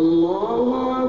الله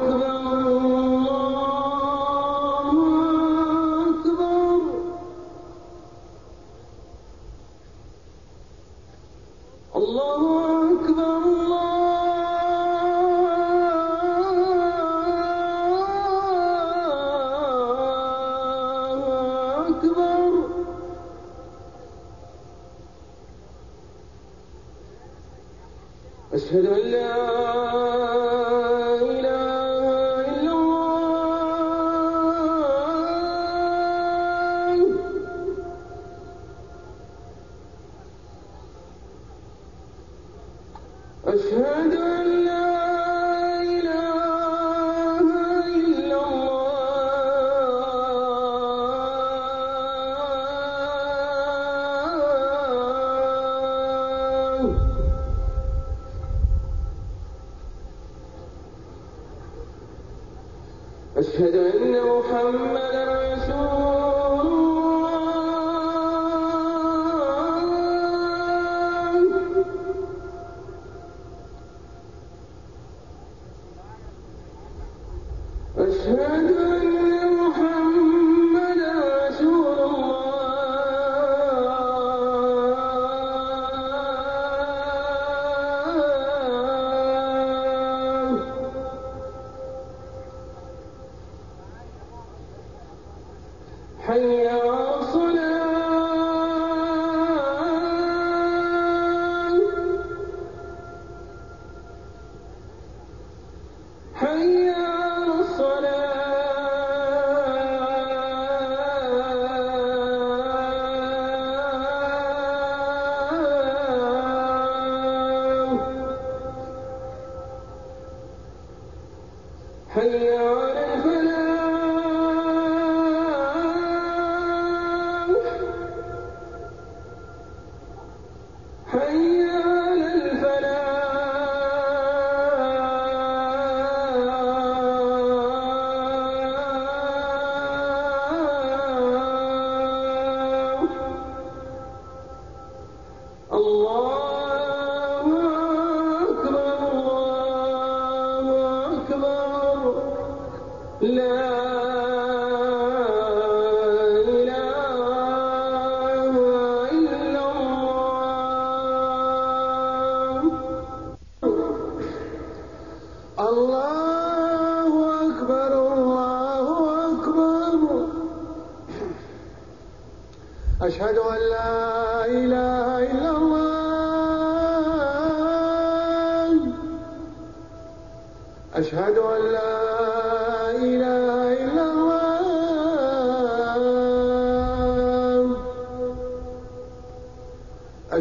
诶呀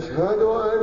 أشهد أن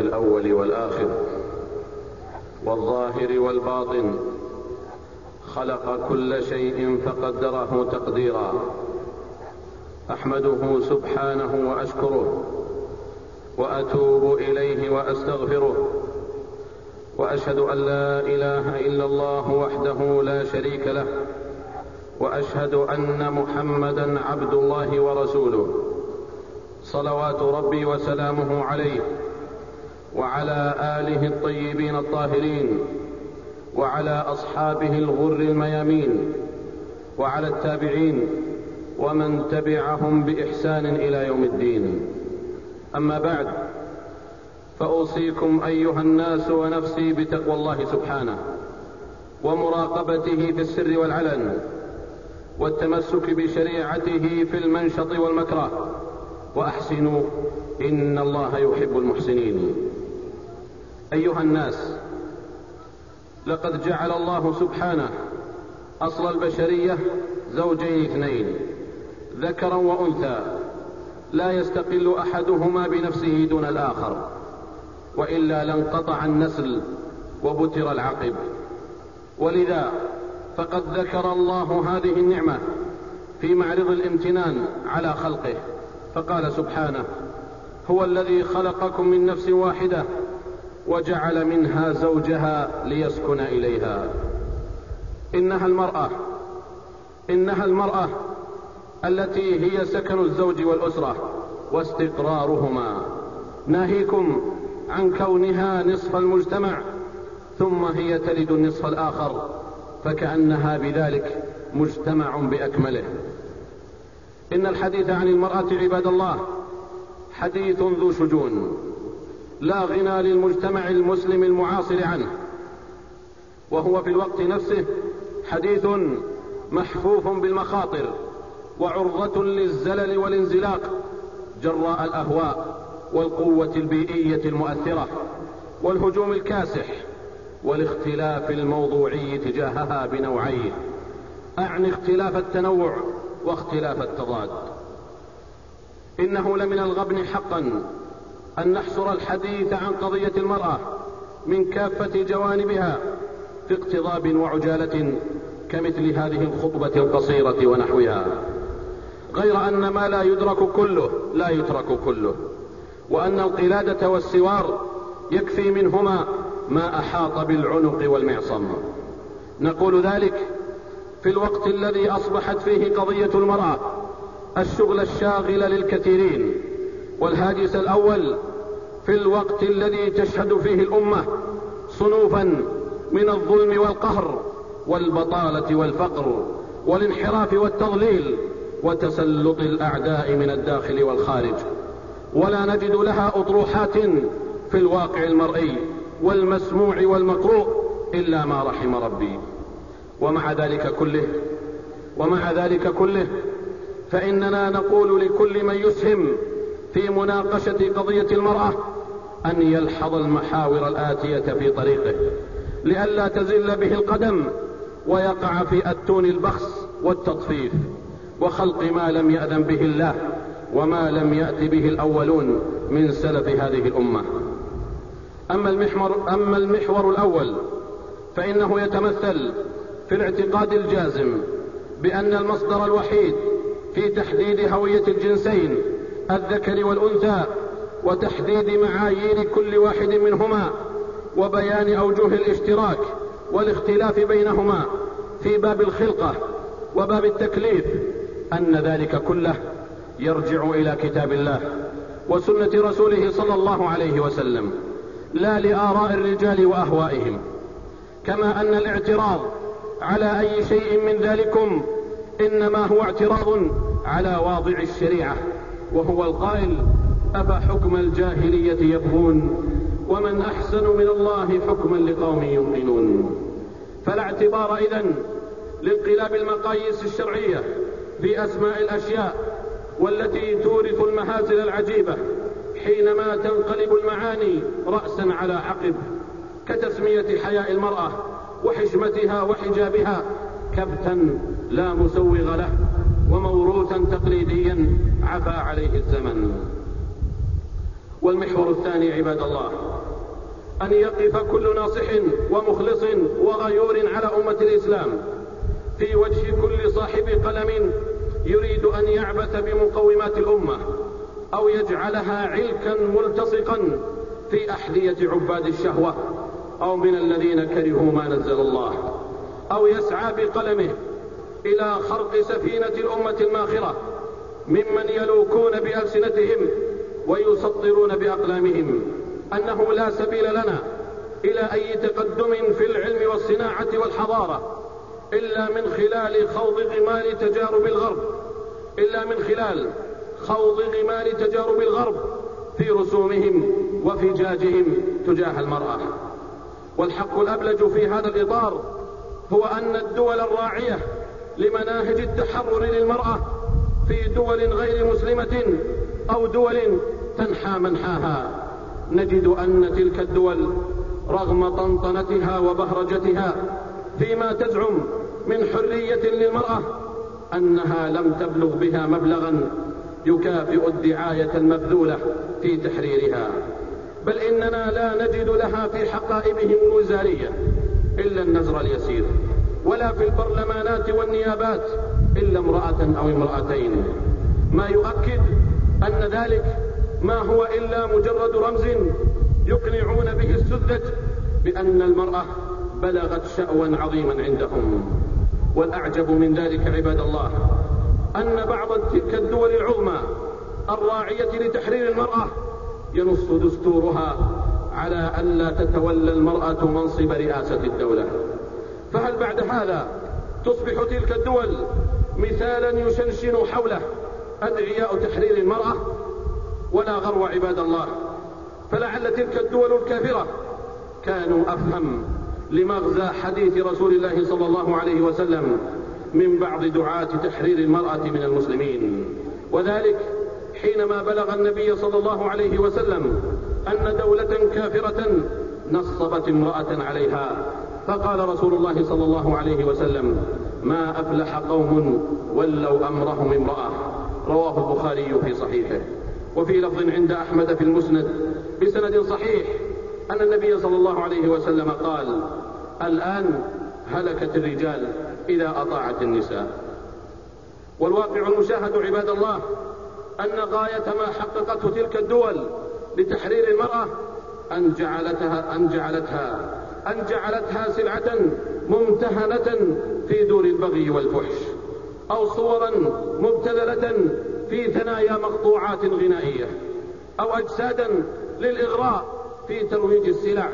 الأول والآخر والظاهر والباطن خلق كل شيء فقدره تقديرا أحمده سبحانه وأشكره وأتوب إليه وأستغفره وأشهد أن لا إله إلا الله وحده لا شريك له وأشهد أن محمدا عبد الله ورسوله صلوات ربي وسلامه عليه وعلى آله الطيبين الطاهرين وعلى أصحابه الغر الميامين وعلى التابعين ومن تبعهم بإحسان إلى يوم الدين. أما بعد فأوصيكم أيها الناس ونفسي بتقوى الله سبحانه ومراقبته في السر والعلن والتمسك بشريعته في المنشط والمكره. وأحسنوا إن الله يحب المحسنين. أيها الناس لقد جعل الله سبحانه أصل البشرية زوجين اثنين ذكرا وأنثى لا يستقل أحدهما بنفسه دون الآخر وإلا لانقطع النسل وبتر العقب. ولذا فقد ذكر الله هذه النعمة في معرض الامتنان على خلقه فقال سبحانه هو الذي خلقكم من نفس واحدة وجعل منها زوجها ليسكن إليها. إنها المرأة. إنها المرأة التي هي سكن الزوج والأسرة واستقرارهما. ناهيكم عن كونها نصف المجتمع ثم هي تلد النصف الآخر فكأنها بذلك مجتمع بأكمله. إن الحديث عن المرأة عباد الله حديث ذو شجون. لا غنى للمجتمع المسلم المعاصر عنه. وهو في الوقت نفسه حديث محفوف بالمخاطر وعرضة للزلل والانزلاق جراء الأهواء والقوة البيئية المؤثرة والهجوم الكاسح والاختلاف الموضوعي تجاهها بنوعيه أعني اختلاف التنوع واختلاف التضاد. إنه لمن الغبن حقا أن نحصر الحديث عن قضية المرأة من كافة جوانبها في اقتضاب وعجالة كمثل هذه الخطبة القصيرة ونحوها. غير أن ما لا يدرك كله لا يترك كله وأن القلادة والسوار يكفي منهما ما أحاط بالعنق والمعصم. نقول ذلك في الوقت الذي أصبحت فيه قضية المرأة الشغل الشاغل للكثيرين. والهاجس الأول في الوقت الذي تشهد فيه الأمة صنوفا من الظلم والقهر والبطالة والفقر والانحراف والتضليل وتسلط الأعداء من الداخل والخارج. ولا نجد لها أطروحات في الواقع المرئي والمسموع والمقروء إلا ما رحم ربي. ومع ذلك كله ومع ذلك كله فإننا نقول لكل من يسهم في مناقشة قضية المرأة أن يلحظ المحاور الآتية في طريقه لئلا تزل به القدم ويقع في اتون البخس والتطفيف وخلق ما لم يأذن به الله وما لم يات به الأولون من سلف هذه الأمة. أما المحور, أما المحور الأول فإنه يتمثل في الاعتقاد الجازم بأن المصدر الوحيد في تحديد هوية الجنسين الذكر والأنثى وتحديد معايير كل واحد منهما وبيان أوجه الاشتراك والاختلاف بينهما في باب الخلقة وباب التكليف أن ذلك كله يرجع إلى كتاب الله وسنة رسوله صلى الله عليه وسلم لا لآراء الرجال وأهوائهم. كما أن الاعتراض على أي شيء من ذلكم إنما هو اعتراض على واضع الشريعة. وهو القائل افحكم الجاهلية يبغون؟ ومن أحسن من الله حكما لقوم يوقنون فلا اعتبار إذن لانقلاب المقاييس الشرعية في اسماء الأشياء والتي تورث المهازل العجيبة حينما تنقلب المعاني راسا على عقب كتسمية حياء المرأة وحشمتها وحجابها كبتا لا مسوغ له. وموروثا تقليديا عفى عليه الزمن. والمحور الثاني عباد الله أن يقف كل ناصح ومخلص وغيور على أمة الإسلام في وجه كل صاحب قلم يريد أن يعبث بمقومات الأمة أو يجعلها علكا ملتصقا في أحذية عباد الشهوة أو من الذين كرهوا ما نزل الله أو يسعى بقلمه إلى خرق سفينة الأمة الماخره ممن يلوكون بألسنتهم ويسطرون بأقلامهم أنه لا سبيل لنا إلى أي تقدم في العلم والصناعة والحضارة إلا من خلال خوض غمار تجارب الغرب إلا من خلال خوض غمار تجارب الغرب في رسومهم وفجاجهم تجاه المرأة. والحق الأبلج في هذا الإطار هو أن الدول الراعية لمناهج التحرر للمرأة في دول غير مسلمة أو دول تنحى منحاها. نجد أن تلك الدول رغم طنطنتها وبهرجتها فيما تزعم من حرية للمرأة أنها لم تبلغ بها مبلغا يكافئ الدعاية المبذولة في تحريرها. بل إننا لا نجد لها في حقائبهم الوزارية إلا النزر اليسير. ولا في البرلمانات والنيابات إلا امرأة أو امرأتين. ما يؤكد أن ذلك ما هو إلا مجرد رمز يقنعون به السذج بأن المرأة بلغت شأوا عظيما عندهم. والأعجب من ذلك عباد الله أن بعض تلك الدول العظمى الراعية لتحرير المرأة ينص دستورها على ألا تتولى المرأة منصب رئاسة الدولة. فهل بعد هذا تصبح تلك الدول مثالا يشنشن حوله أدعياء تحرير المرأة ولا غرو عباد الله؟ فلعل تلك الدول الكافرة كانوا أفهم لمغزى حديث رسول الله صلى الله عليه وسلم من بعض دعاة تحرير المرأة من المسلمين. وذلك حينما بلغ النبي صلى الله عليه وسلم أن دولة كافرة نصبت امرأة عليها فقال رسول الله صلى الله عليه وسلم ما أفلح قوم ولوا أمرهم امرأة. رواه البخاري في صحيحه. وفي لفظ عند أحمد في المسند بسند صحيح أن النبي صلى الله عليه وسلم قال الآن هلكت الرجال إذا أطاعت النساء. والواقع المشاهد عباد الله أن غاية ما حققته تلك الدول لتحرير المرأة أن جعلتها أن جعلتها أن جعلتها سلعة ممتهنة في دور البغي والفحش أو صورا مبتذلة في ثنايا مقطوعات غنائية أو أجسادا للإغراء في ترويج السلع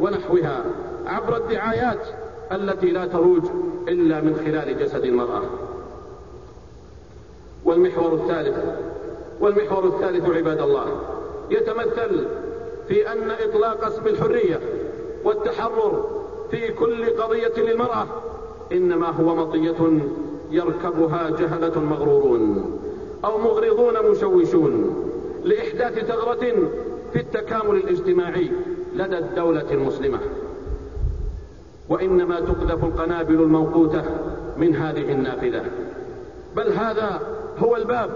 ونحوها عبر الدعايات التي لا تروج إلا من خلال جسد المرأة. والمحور الثالث والمحور الثالث عباد الله يتمثل في أن إطلاق اسم الحرية والتحرر في كل قضية للمرأة إنما هو مطية يركبها جهلة مغرورون أو مغرضون مشوشون لإحداث ثغرة في التكامل الاجتماعي لدى الدولة المسلمة. وإنما تقذف القنابل الموقوتة من هذه النافذة. بل هذا هو الباب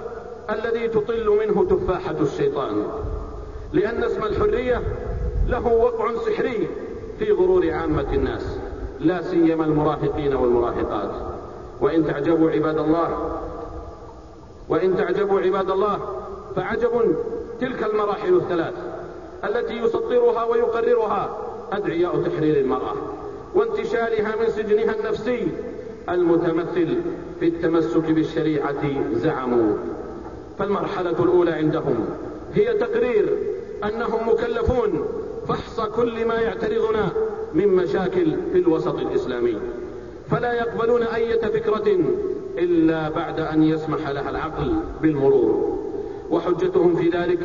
الذي تطل منه تفاحة الشيطان لأن اسم الحرية له وقع سحري في غرور عامة الناس لا سيما المراهقين والمراهقات. وإن تعجبوا عباد الله وإن تعجبوا عباد الله فعجب تلك المراحل الثلاث التي يسطرها ويقررها أدعياء تحرير المرأة وانتشالها من سجنها النفسي المتمثل في التمسك بالشريعة زعموا. فالمرحلة الأولى عندهم هي تقرير أنهم مكلفون فحص كل ما يعترضنا من مشاكل في الوسط الإسلامي. فلا يقبلون أية فكرة إلا بعد أن يسمح لها العقل بالمرور. وحجتهم في ذلك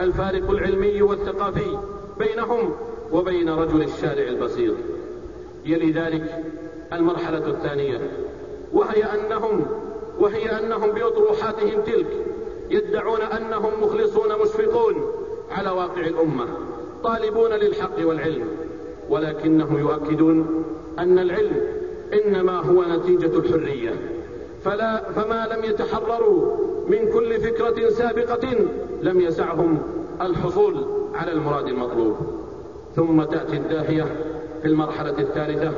الفارق العلمي والثقافي بينهم وبين رجل الشارع البسيط. يلي ذلك المرحلة الثانية. وهي أنهم وهي أنهم بأطروحاتهم تلك يدعون أنهم مخلصون مشفقون على واقع الأمة. طالبون للحق والعلم ولكنهم يؤكدون أن العلم إنما هو نتيجة الحرية. فلا فما لم يتحرروا من كل فكرة سابقة لم يسعهم الحصول على المراد المطلوب. ثم تأتي الداهية في المرحلة الثالثة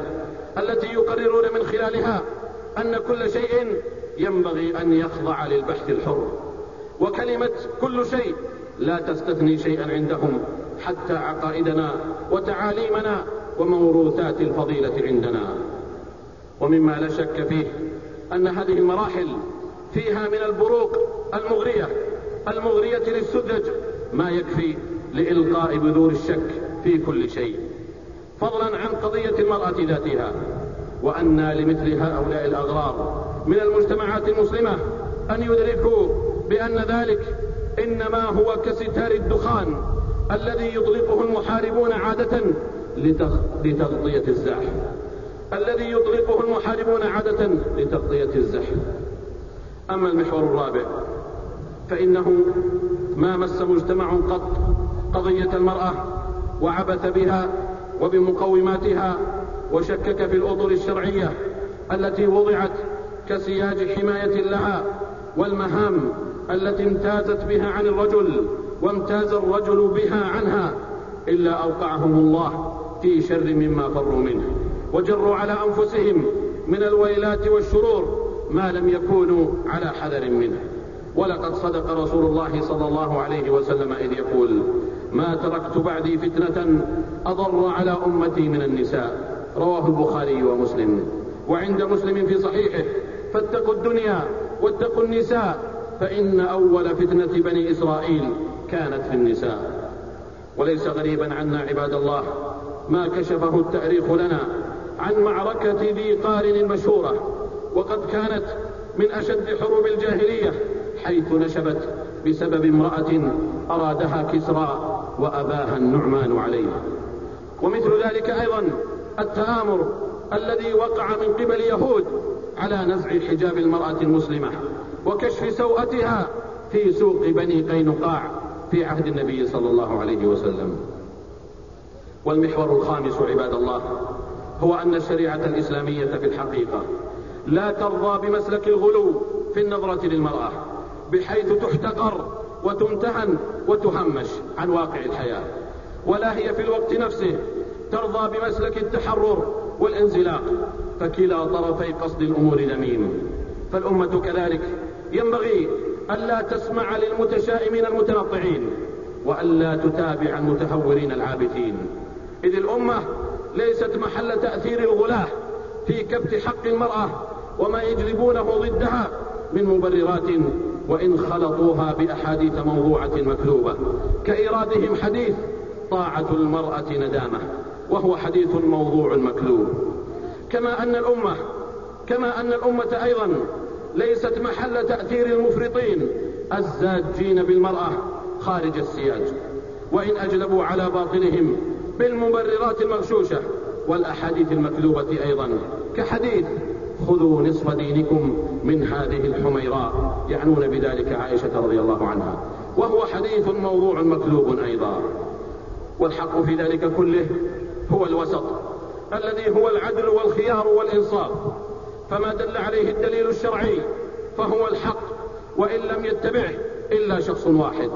التي يقررون من خلالها أن كل شيء ينبغي أن يخضع للبحث الحر. وكلمة كل شيء لا تستثني شيئا عندهم. حتى عقائدنا وتعاليمنا وموروثات الفضيلة عندنا. ومما لا شك فيه أن هذه المراحل فيها من البروق المغرية المغرية للسذج ما يكفي لإلقاء بذور الشك في كل شيء. فضلا عن قضية المرأة ذاتها وأن لمثل هؤلاء الأغرار من المجتمعات المسلمة أن يدركوا بأن ذلك إنما هو كستار الدخان الذي يطلقه المحاربون عادة لتغطية الزحف. الذي يطلقه المحاربون عادة لتغطية الزحف. أما المحور الرابع فإنه ما مس مجتمع قط قضية المرأة وعبث بها وبمقوماتها وشكك في الأطر الشرعية التي وضعت كسياج حماية لها والمهام التي امتازت بها عن الرجل وامتاز الرجل بها عنها إلا أوقعهم الله في شر مما فروا منه. وجروا على أنفسهم من الويلات والشرور ما لم يكونوا على حذر منه. ولقد صدق رسول الله صلى الله عليه وسلم إذ يقول ما تركت بعدي فتنة أضر على أمتي من النساء. رواه البخاري ومسلم. وعند مسلم في صحيحه فاتقوا الدنيا واتقوا النساء فإن أول فتنة بني إسرائيل كانت في النساء. وليس غريبا عنا عباد الله ما كشفه التأريخ لنا عن معركة ذي قارن المشهورة وقد كانت من أشد حروب الجاهلية حيث نشبت بسبب امرأة أرادها كسرى وأباها النعمان عليه. ومثل ذلك أيضا التآمر الذي وقع من قبل يهود على نزع حجاب المرأة المسلمة وكشف سوءتها في سوق بني قينقاع. في عهد النبي صلى الله عليه وسلم. والمحور الخامس عباد الله هو أن الشريعة الإسلامية في الحقيقة لا ترضى بمسلك الغلو في النظرة للمرأة بحيث تحتقر وتمتهن وتهمش عن واقع الحياة. ولا هي في الوقت نفسه ترضى بمسلك التحرر والانزلاق فكلا طرفي قصد الأمور ذميم فالأمة كذلك ينبغي ألا تسمع للمتشائمين المتنطعين وألا تتابع المتهورين العابثين. إذ الأمة ليست محل تأثير الغلاة في كبت حق المرأة وما يجلبونه ضدها من مبررات وإن خلطوها بأحاديث موضوعة مكذوبة. كإيرادهم حديث طاعة المرأة ندامة وهو حديث موضوع مكذوب. كما أن الأمة كما أن الأمة أيضا ليست محل تأثير المفرطين الزاجين بالمرأة خارج السياج. وإن أجلبوا على باطلهم بالمبررات المغشوشة والأحاديث المكذوبة أيضا. كحديث خذوا نصف دينكم من هذه الحميراء يعنون بذلك عائشة رضي الله عنها. وهو حديث موضوع مكذوب أيضا. والحق في ذلك كله هو الوسط الذي هو العدل والخيار والإنصاف. فما دل عليه الدليل الشرعي فهو الحق وإن لم يتبعه إلا شخص واحد.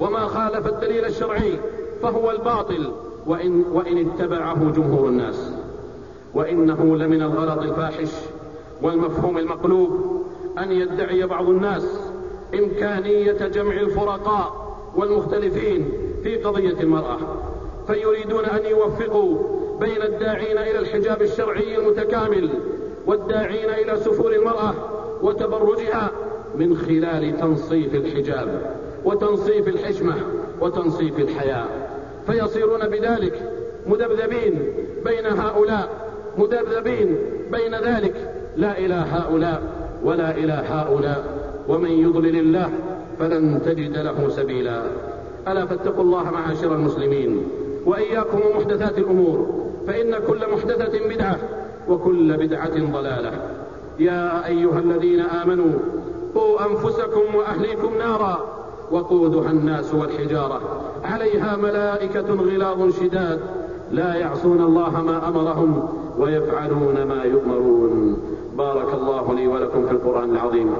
وما خالف الدليل الشرعي فهو الباطل وإن, وإن اتبعه جمهور الناس. وإنه لمن الغلط الفاحش والمفهوم المقلوب أن يدعي بعض الناس إمكانية جمع الفرقاء والمختلفين في قضية المرأة. فيريدون أن يوفقوا بين الداعين إلى الحجاب الشرعي المتكامل والداعين إلى سفور المرأة وتبرجها من خلال تنصيف الحجاب وتنصيف الحشمة وتنصيف الحياة. فيصيرون بذلك مذبذبين بين هؤلاء مذبذبين بين ذلك. لا إلى هؤلاء ولا إلى هؤلاء. ومن يضلل الله فلن تجد له سبيلا. ألا فاتقوا الله معاشر المسلمين. وإياكم محدثات الأمور. فإن كل محدثة بدعة. وكل بدعة ضلالة. يا أيها الذين آمنوا قوا أنفسكم وأهليكم نارا وقودها الناس والحجارة. عليها ملائكة غلاظ شداد. لا يعصون الله ما أمرهم ويفعلون ما يؤمرون. بارك الله لي ولكم في القرآن العظيم.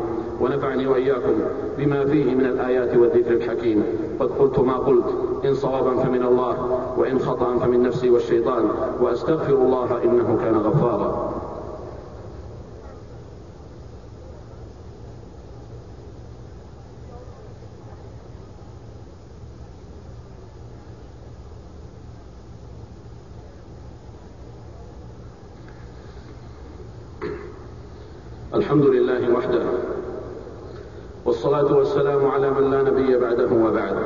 ونفعني وإياكم بما فيه من الآيات والذكر الحكيم. قد قلت ما قلت إن صوابا فمن الله وإن خطأ فمن نفسي والشيطان وأستغفر الله إنه كان غفارا. الحمد لله وحده. والصلاة والسلام على من لا نبي بعده وبعد.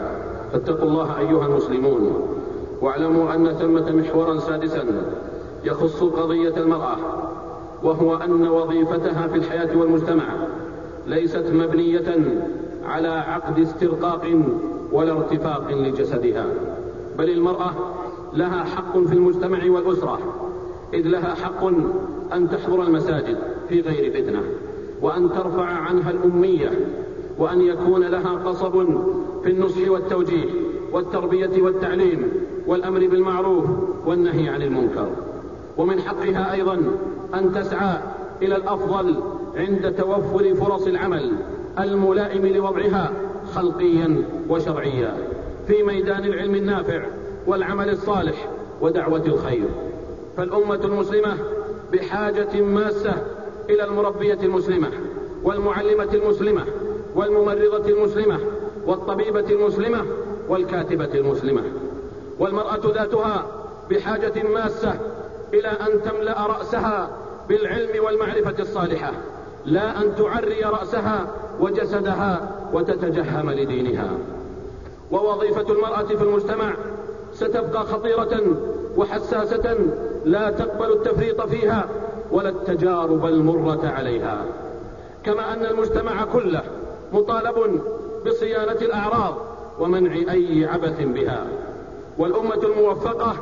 فاتقوا الله أيها المسلمون. واعلموا أن ثمة محورا سادسا يخص قضية المرأة وهو أن وظيفتها في الحياة والمجتمع ليست مبنية على عقد استرقاق ولا ارتفاق لجسدها بل المرأة لها حق في المجتمع والأسرة إذ لها حق أن تحضر المساجد في غير فتنة وأن ترفع عنها الأمية وأن يكون لها قصب في النصح والتوجيه والتربية والتعليم والأمر بالمعروف والنهي عن المنكر. ومن حقها أيضا أن تسعى إلى الأفضل عند توفر فرص العمل الملائم لوضعها خلقيا وشرعيا في ميدان العلم النافع والعمل الصالح ودعوة الخير. فالأمة المسلمة بحاجة ماسة إلى المربية المسلمة والمعلمة المسلمة والممرضة المسلمة والطبيبة المسلمة والكاتبة المسلمة. والمرأة ذاتها بحاجة ماسة إلى أن تملأ رأسها بالعلم والمعرفة الصالحة. لا أن تعري رأسها وجسدها وتتجهم لدينها. ووظيفة المرأة في المجتمع ستبقى خطيرة وحساسة لا تقبل التفريط فيها ولا التجارب المرة عليها. كما أن المجتمع كله مطالب بصيانة الأعراض ومنع أي عبث بها. والأمة الموفقة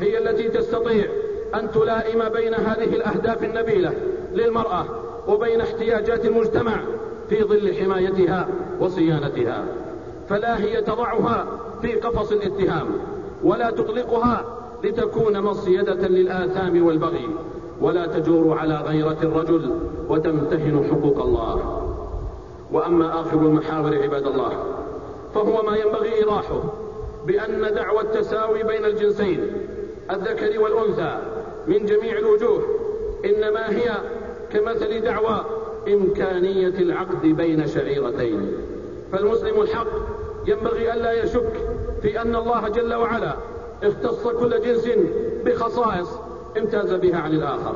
هي التي تستطيع أن تلائم بين هذه الأهداف النبيلة للمرأة وبين احتياجات المجتمع في ظل حمايتها وصيانتها. فلا هي تضعها في قفص الاتهام ولا تطلقها لتكون مصيدة للآثام والبغي ولا تجور على غيرة الرجل وتمتهن حقوق الله. وأما آخر المحاور عباد الله فهو ما ينبغي إيضاحه بأن دعوى التساوي بين الجنسين الذكر والأنثى من جميع الوجوه إنما هي كمثل دعوى إمكانية العقد بين شعيرتين. فالمسلم الحق ينبغي ألا يشك في أن الله جل وعلا اختص كل جنس بخصائص امتاز بها عن الآخر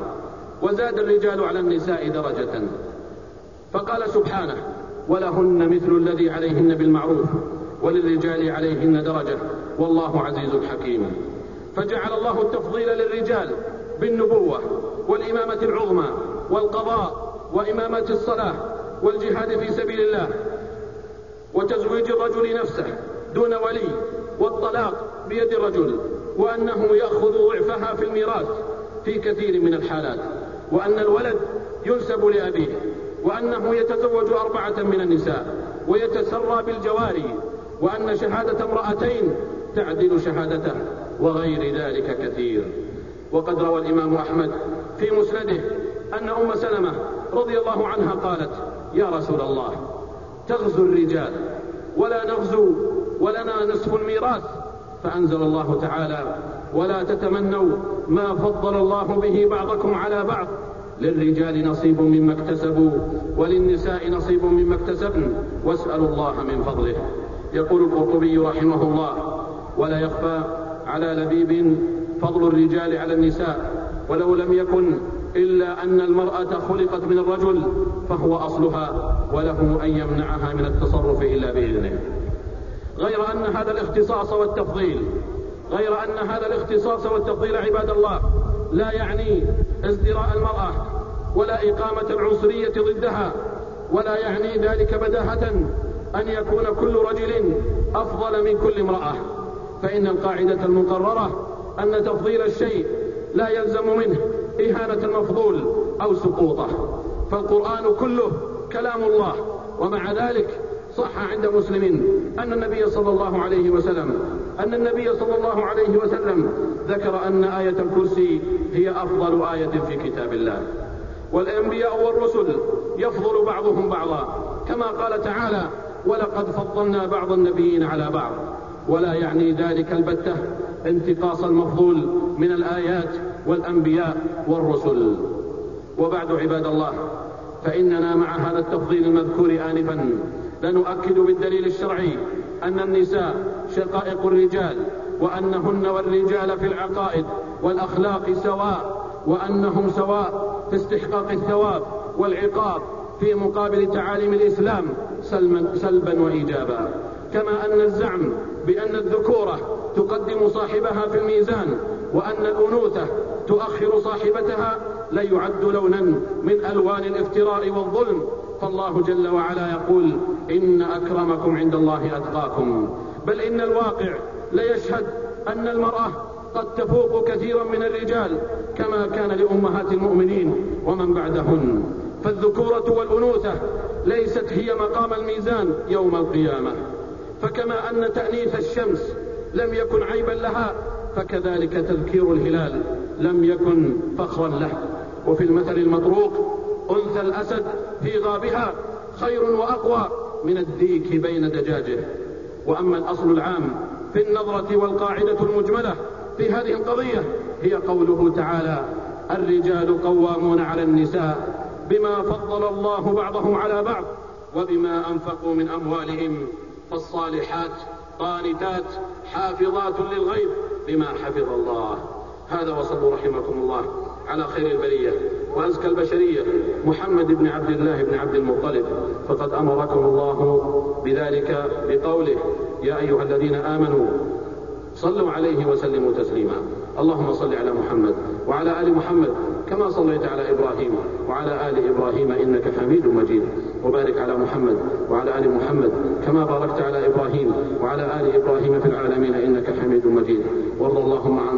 وزاد الرجال على النساء درجة. فقال سبحانه ولهن مثل الذي عليهن بالمعروف وللرجال عليهن درجة والله عزيز حكيم. فجعل الله التفضيل للرجال بالنبوة والإمامة العظمى والقضاء وإمامة الصلاة والجهاد في سبيل الله وتزويج الرجل نفسه دون ولي والطلاق بيد الرجل وأنه يأخذ ضعفها في الميراث في كثير من الحالات وأن الولد ينسب لأبيه وأنه يتزوج أربعة من النساء ويتسرى بالجواري وأن شهادة امرأتين تعدل شهادته وغير ذلك كثير. وقد روى الإمام أحمد في مسنده أن أم سلمة رضي الله عنها قالت يا رسول الله تغزو الرجال ولا نغزو ولنا نصف الميراث. فأنزل الله تعالى ولا تتمنوا ما فضل الله به بعضكم على بعض للرجال نصيب مما اكتسبوا وللنساء نصيب مما اكتسبن. واسألوا الله من فضله. يقول القرطبي رحمه الله ولا يخفى على لبيب فضل الرجال على النساء. ولو لم يكن إلا أن المرأة خلقت من الرجل فهو أصلها وله أن يمنعها من التصرف إلا بإذنه. غير أن هذا الاختصاص والتفضيل غير أن هذا الاختصاص والتفضيل عباد الله لا يعني ازدراء المرأة ولا إقامة العنصرية ضدها ولا يعني ذلك بداهة أن يكون كل رجل أفضل من كل امرأة. فإن القاعدة المقررة أن تفضيل الشيء لا يلزم منه إهانة المفضول أو سقوطه. فالقرآن كله كلام الله ومع ذلك صح عند مسلم أن النبي صلى الله عليه وسلم أن النبي صلى الله عليه وسلم ذكر أن آية الكرسي هي أفضل آية في كتاب الله. والأنبياء والرسل يفضل بعضهم بعضا. كما قال تعالى ولقد فضلنا بعض النبيين على بعض. ولا يعني ذلك البتة انتقاص المفضول من الآيات والأنبياء والرسل. وبعد عباد الله فإننا مع هذا التفضيل المذكور آنفا لنؤكد بالدليل الشرعي أن النساء شقائق الرجال وأنهن والرجال في العقائد والأخلاق سواء وأنهم سواء في استحقاق الثواب والعقاب في مقابل تعاليم الإسلام سلبا وإيجابا. كما أن الزعم بأن الذكورة تقدم صاحبها في الميزان وأن الأنوثة تؤخر صاحبتها ليعد لونا من ألوان الافتراء والظلم فالله جل وعلا يقول إن أكرمكم عند الله أتقاكم. بل إن الواقع ليشهد أن المرأة قد تفوق كثيرا من الرجال كما كان لأمهات المؤمنين ومن بعدهن. فالذكورة والأنوثة ليست هي مقام الميزان يوم القيامة. فكما أن تأنيث الشمس لم يكن عيبا لها فكذلك تذكير الهلال لم يكن فخرا له. وفي المثل المطروق أنثى الأسد في غابها خير وأقوى من الديك بين دجاجه. وأما الأصل العام في النظرة والقاعدة المجملة في هذه القضية هي قوله تعالى الرجال قوامون على النساء بما فضل الله بعضهم على بعض وبما أنفقوا من أموالهم فالصالحات قانتات حافظات للغيب بما حفظ الله. هذا وصلوا رحمكم الله على خير البرية. وأزكى البشرية محمد بن عبد الله بن عبد المطلب. فقد أمركم الله بذلك بقوله يا أيها الذين آمنوا صلوا عليه وسلموا تسليما. اللهم صل على محمد وعلى آل محمد كما صليت على إبراهيم وعلى آل إبراهيم إنك حميد مجيد. وبارك على محمد وعلى آل محمد كما باركت على إبراهيم وعلى آل إبراهيم في العالمين إنك حميد مجيد. وارض اللهم عن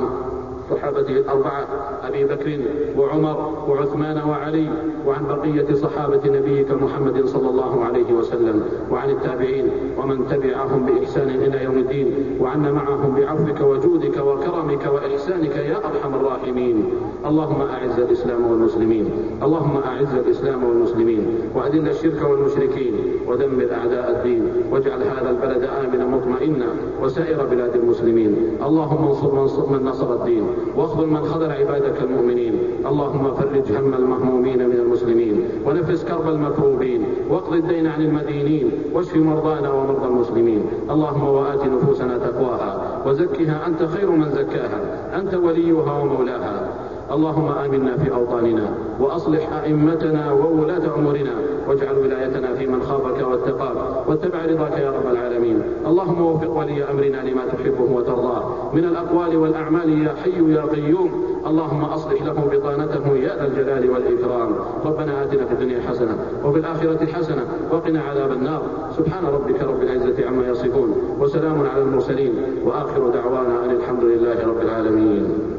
صحابته الأربعة أبي بكر وعمر وعثمان وعلي وعن بقية صحابة نبيك محمد صلى الله عليه وسلم وعن التابعين ومن تبعهم بإحسان إلى يوم الدين وعنا معهم بعفوك وجودك وكرمك وإحسانك يا أرحم الراحمين. اللهم أعز الإسلام والمسلمين اللهم أعز الإسلام والمسلمين وأذل الشرك والمشركين ودمر أعداء الدين واجعل هذا البلد آمنا مطمئنا وسائر بلاد المسلمين. اللهم انصر من نصر الدين واخذل من خذل عبادك المؤمنين. اللهم فرج هم المهمومين من المسلمين ونفس كرب المكروبين واقض الدين عن المدينين واشف مرضانا ومرضى المسلمين. اللهم وآت نفوسنا تقواها وزكها أنت خير من زكاها أنت وليها ومولاها. اللهم آمنا في أوطاننا وأصلح أئمتنا وولاة أمورنا واجعل ولايتنا في من خافك واتقاك واتبع رضاك يا رب العالمين. اللهم وفق ولي أمرنا لما تحبه وترضاه. من الأقوال والأعمال يا حي يا قيوم. اللهم أصلح له بطانته يا ذا الجلال والإكرام. ربنا آتنا في الدنيا حسنة وفي الآخرة حسنة وقنا عذاب النار. سبحان ربك رب العزة عما يصفون. وسلام على المرسلين. وآخر دعوانا أن الحمد لله رب العالمين.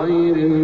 غير الله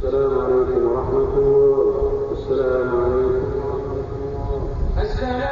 السلام عليكم ورحمة الله. السلام عليكم. السلام